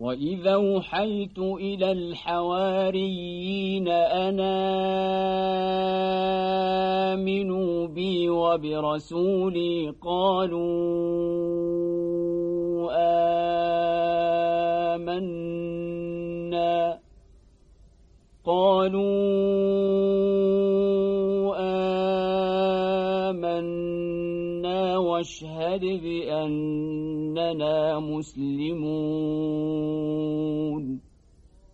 وإذا اوحيت إلى الحواريين أنا آمنوا بي وبرسولي قالوا آمنا قالوا آمنا واشهد بأننا مسلمون